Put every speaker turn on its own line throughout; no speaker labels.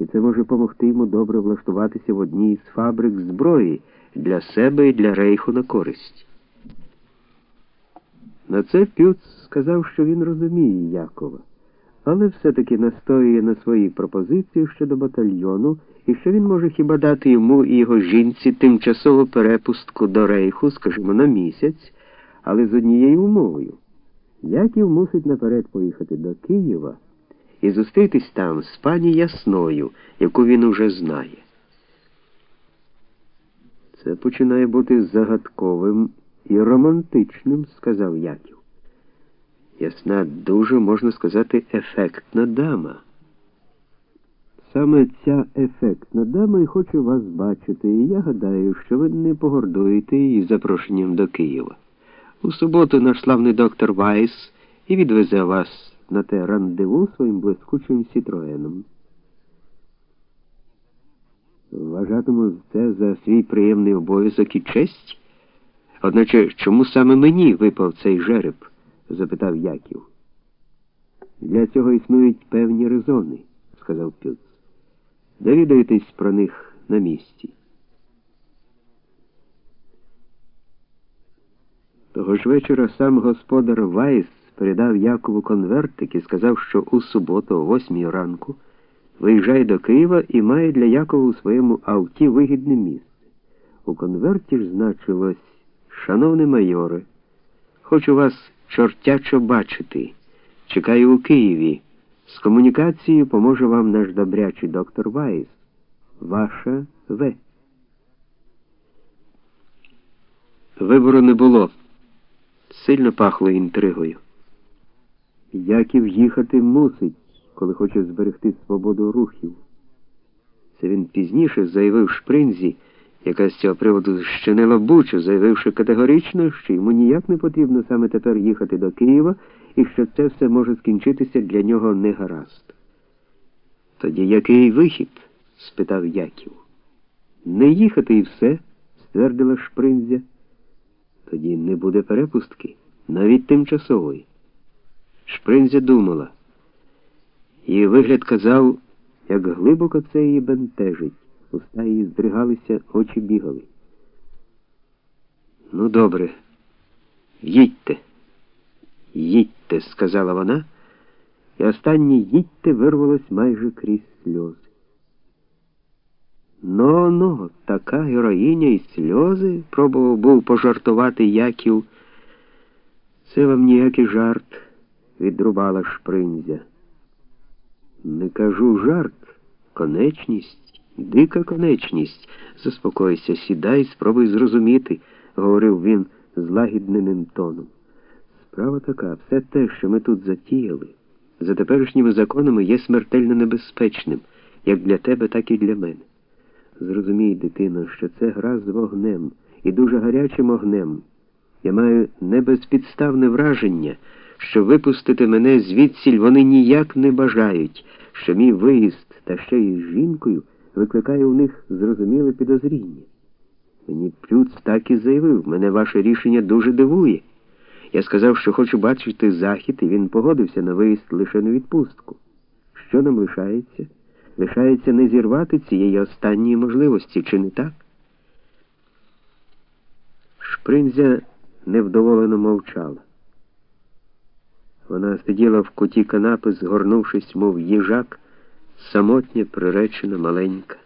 і це може допомогти йому добре влаштуватися в одній із фабрик зброї для себе і для рейху на користь. На це Пюц сказав, що він розуміє Якова, але все-таки настоює на своїй пропозиції щодо батальйону і що він може хіба дати йому і його жінці тимчасову перепустку до рейху, скажімо, на місяць, але з однією умовою. Яків мусить наперед поїхати до Києва і зустрітись там з пані Ясною, яку він уже знає. Це починає бути загадковим і романтичним, сказав Яків. Ясна дуже, можна сказати, ефектна дама. Саме ця ефектна дама і хоче вас бачити, і я гадаю, що ви не погордуєте її запрошенням до Києва. У суботу наш славний доктор Вайс і відвезе вас на те рандеву своїм блискучим сітроеном. Вважатиму це за свій приємний обов'язок і честь. Одначе, чому саме мені випав цей жереб? запитав Яків. Для цього існують певні резони, сказав Пюц. Довідайтесь про них на місці. Того ж вечора сам господар Вайс передав Якову конвертик і сказав, що у суботу, о восьмій ранку, виїжджає до Києва і має для Якова у своєму авті вигідне місце. У конверті ж значилось, шановне майоре, хочу вас чортячо бачити. Чекаю у Києві. З комунікацією поможе вам наш добрячий доктор Вайс. Ваша В. Вибору не було. Сильно пахло інтригою. Яків їхати мусить, коли хоче зберегти свободу рухів. Це він пізніше заявив шпринзі, яка з цього приводу щинила бучу, заявивши категорично, що йому ніяк не потрібно саме тепер їхати до Києва і що це все може скінчитися для нього негаразд. Тоді який вихід? спитав Яків. Не їхати і все, ствердила шпринзя. Тоді не буде перепустки, навіть тимчасової. Шпринзя думала. Її вигляд казав, як глибоко це її бентежить. Уста її здригалися, очі бігали. Ну, добре, їдьте, їдьте, сказала вона, і останнє їдьте вирвалось майже крізь сльози. Но, но, така героїня і сльози, пробував був пожартувати Яків. Це вам ніякий жарт, відрубала шпринзя. Не кажу жарт, конечність, дика конечність. Заспокойся, сідай, спробуй зрозуміти, говорив він злагідненим тоном. Справа така, все те, що ми тут затіяли, за теперішніми законами є смертельно небезпечним, як для тебе, так і для мене. Зрозумій, дитино, що це гра з вогнем і дуже гарячим огнем. Я маю небезпідставне враження, що випустити мене звідсіль вони ніяк не бажають, що мій виїзд та ще й жінкою викликає у них зрозуміле підозріння. Мені Плюц так і заявив, мене ваше рішення дуже дивує. Я сказав, що хочу бачити захід, і він погодився на виїзд лише на відпустку. Що нам лишається? Лишається не зірвати цієї останньої можливості, чи не так? Шпринзя невдоволено мовчала. Вона сиділа в куті канапи, згорнувшись, мов їжак, самотня, приречена, маленька.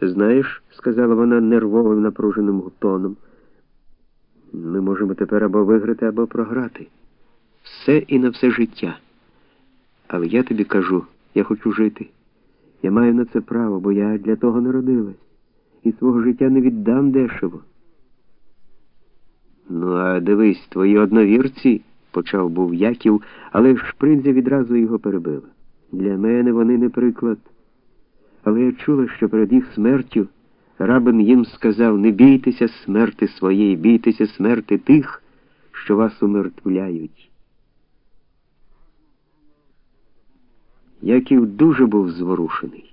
Знаєш, сказала вона нервовим напруженим тоном, ми можемо тепер або виграти, або програти. Все і на все життя. Але я тобі кажу. Я хочу жити. Я маю на це право, бо я для того народилась. І свого життя не віддам дешево. Ну, а дивись, твої одновірці, почав був Яків, але шпринзя відразу його перебила. Для мене вони не приклад. Але я чула, що перед їх смертю рабин їм сказав не бійтеся смерти своєї, бійтеся смерти тих, що вас умертвляють. Яків дуже був зворушений.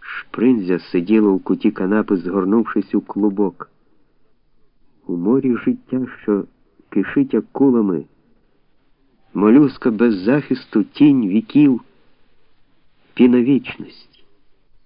Шпринзя сиділа у куті канапи, згорнувшись у клубок. У морі життя, що кишить акулами, молюска без захисту тінь віків. спіновічності.